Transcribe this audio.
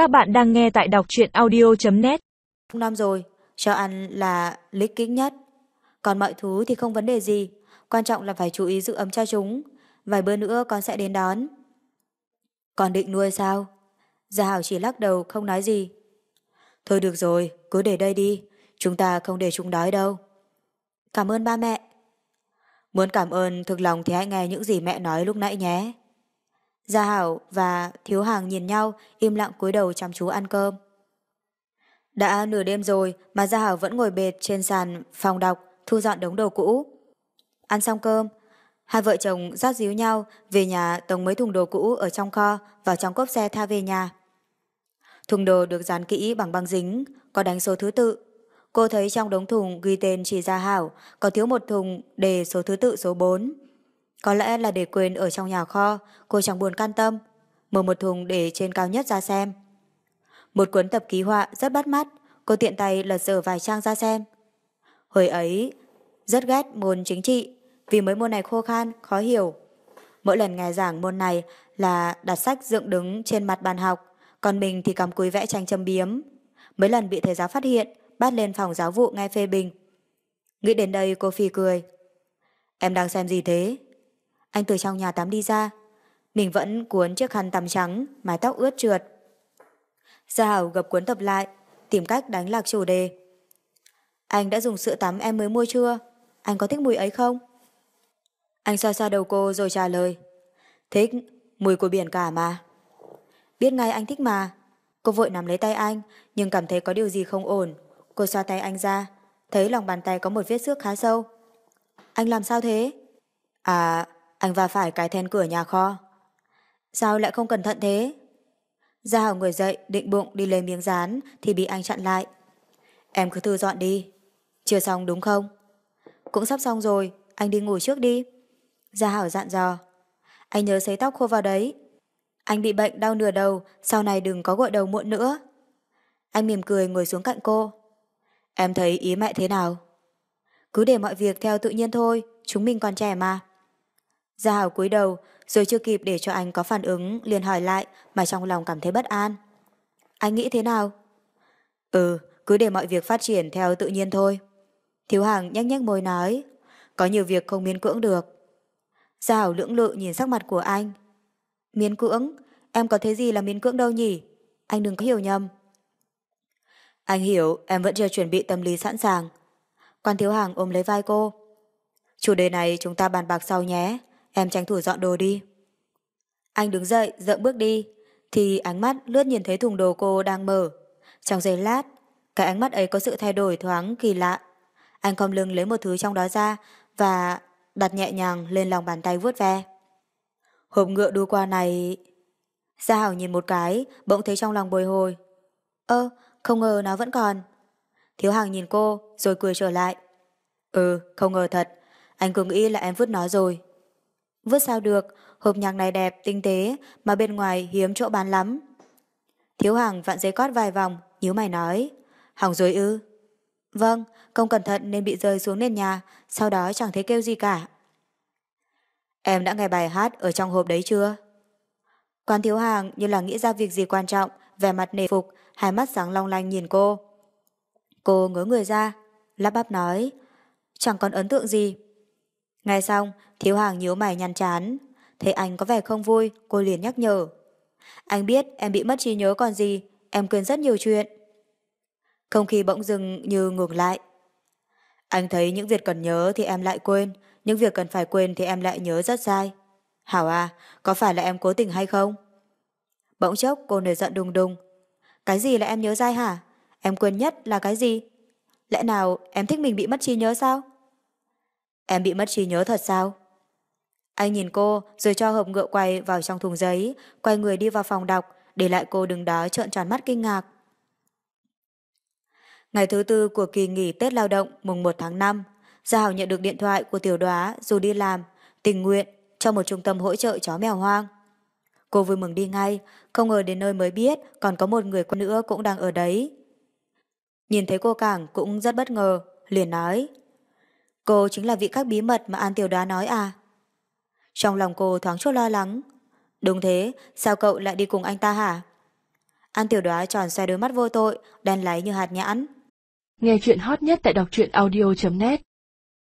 Các bạn đang nghe tại đọc truyện audio.net Năm rồi, cho ăn là lích kích nhất. Còn mọi thứ thì không vấn đề gì. Quan trọng là phải chú ý giữ ấm cho chúng. Vài bữa nữa con sẽ đến đón. còn định nuôi sao? Gia Hảo chỉ lắc đầu không nói gì. Thôi được rồi, cứ để đây đi. Chúng ta không để chúng đói đâu. Cảm ơn ba mẹ. Muốn cảm ơn thực lòng thì hãy nghe những gì mẹ nói lúc nãy nhé. Gia Hảo và Thiếu Hàng nhìn nhau, im lặng cúi đầu chăm chú ăn cơm. Đã nửa đêm rồi mà Gia Hảo vẫn ngồi bệt trên sàn phòng đọc, thu dọn đống đồ cũ. Ăn xong cơm, hai vợ chồng rót díu nhau về nhà tống mấy thùng đồ cũ ở trong kho vào trong cốp xe tha về nhà. Thùng đồ được dán kỹ bằng băng dính, có đánh số thứ tự. Cô thấy trong đống thùng ghi tên chỉ Gia Hảo, có thiếu một thùng đề số thứ tự số 4. Có lẽ là để quên ở trong nhà kho, cô chẳng buồn can tâm. Mở một thùng để trên cao nhất ra xem. Một cuốn tập ký họa rất bắt mắt, cô tiện tay lật dở vài trang ra xem. Hồi ấy, rất ghét môn chính trị, vì mấy môn này khô khan, khó hiểu. Mỗi lần nghe giảng môn này là đặt sách dựng đứng trên mặt bàn học, còn mình thì cầm cúi vẽ tranh châm biếm. Mấy lần bị thầy giáo phát hiện, bắt lên phòng giáo vụ nghe phê bình. Nghĩ đến đây cô phi cười. Em đang xem gì thế? Anh từ trong nhà tắm đi ra. Mình vẫn cuốn chiếc khăn tắm trắng, mái tóc ướt trượt. Gia Hảo gập cuốn tập lại, tìm cách đánh lạc chủ đề. Anh đã dùng sữa tắm em mới mua chưa? Anh có thích mùi ấy không? Anh xoa xoa đầu cô rồi trả lời. Thích, mùi của biển cả mà. Biết ngay anh thích mà. Cô vội nắm lấy tay anh, nhưng cảm thấy có điều gì không ổn. Cô xoa tay anh ra, thấy lòng bàn tay có một vết xước khá sâu. Anh làm sao thế? À, anh va phải cái then cửa nhà kho. Sao lại không cẩn thận thế? Gia Hảo người dậy, định bụng đi lấy miếng rán thì bị anh chặn lại. Em cứ thư dọn đi. Chưa xong đúng không? Cũng sắp xong rồi, anh đi ngủ trước đi. Gia Hảo dặn dò. Anh nhớ sấy tóc khô vào đấy. Anh bị bệnh đau nửa đầu, sau này đừng có gội đầu muộn nữa. Anh mỉm cười ngồi xuống cạnh cô. Em thấy ý mẹ thế nào? Cứ để mọi việc theo tự nhiên thôi, chúng mình còn trẻ mà. Gia Hảo cúi đầu, rồi chưa kịp để cho anh có phản ứng, liền hỏi lại mà trong lòng cảm thấy bất an. Anh nghĩ thế nào? Ừ, cứ để mọi việc phát triển theo tự nhiên thôi. Thiếu Hằng nhếch nhếch môi nói, có nhiều việc không miên cưỡng được. Gia Hảo lưỡng lự nhìn sắc mặt của anh. Miên cưỡng? Em có thấy gì là miên cưỡng đâu nhỉ? Anh đừng có hiểu nhầm. Anh hiểu em vẫn chưa chuẩn bị tâm lý sẵn sàng. Quan Thiếu Hằng ôm lấy vai cô. Chủ đề này chúng ta bàn bạc sau nhé. Em tranh thủ dọn đồ đi. Anh đứng dậy, dậm bước đi, thì ánh mắt lướt nhìn thấy thùng đồ cô đang mở. Trong giây lát, cái ánh mắt ấy có sự thay đổi thoáng kỳ lạ. Anh cong lưng lấy một thứ trong đó ra và đặt nhẹ nhàng lên lòng bàn tay vuốt ve. Hộp ngựa đu qua này... Gia Hảo nhìn một cái, bỗng thấy trong lòng bồi hồi. Ơ, không ngờ nó vẫn còn. Thiếu Hàng nhìn cô, rồi cười trở lại. Ừ, không ngờ thật. Anh cứ nghĩ là em vứt nó rồi. Vứt sao được, hộp nhạc này đẹp, tinh tế, mà bên ngoài hiếm chỗ bán lắm. Thiếu Hàng vặn giấy cót vài vòng, nhíu mày nói. Hỏng rồi ư? Vâng, không cẩn thận nên bị rơi xuống nền nhà, sau đó chẳng thấy kêu gì cả. Em đã nghe bài hát ở trong hộp đấy chưa? Quan thiếu hàng như là nghĩ ra việc gì quan trọng, vẻ mặt nề phục, hai mắt sáng long lanh nhìn cô. Cô ngớ người ra, lắp bắp nói, chẳng còn ấn tượng gì. Nghe xong, thiếu hàng nhíu mày nhăn chán. Thấy anh có vẻ không vui, cô liền nhắc nhở. Anh biết em bị mất trí nhớ còn gì, em quên rất nhiều chuyện. Không khí bỗng dừng như ngược lại. Anh thấy những việc cần nhớ thì em lại quên, những việc cần phải quên thì em lại nhớ rất sai. Hảo à, có phải là em cố tình hay không? Bỗng chốc cô nổi giận đùng đùng. Cái gì là em nhớ dai hả? Em quên nhất là cái gì? Lẽ nào em thích mình bị mất trí nhớ sao? Em bị mất trí nhớ thật sao? Anh nhìn cô rồi cho hộp ngựa quay vào trong thùng giấy, quay người đi vào phòng đọc, để lại cô đứng đó trợn tròn mắt kinh ngạc. Ngày thứ tư của kỳ nghỉ Tết lao động mùng 1 tháng 5, Gia Hảo nhận được điện thoại của tiểu đoá dù đi làm, tình nguyện cho một trung tâm hỗ trợ chó mèo hoang. Cô vui mừng đi ngay, không ngờ đến nơi mới biết còn có một người con nữa cũng đang ở đấy. Nhìn thấy cô Cảng cũng rất bất ngờ, liền nói. Cô chính là vị các bí mật mà An Tiểu Đoá nói à? Trong lòng cô thoáng chút lo lắng. Đúng thế, sao cậu lại đi cùng anh ta hả? An tiểu đoá tròn xoay đôi mắt vô tội, đen láy như hạt nhãn. Nghe chuyện hot nhất tại đọc truyện audio.net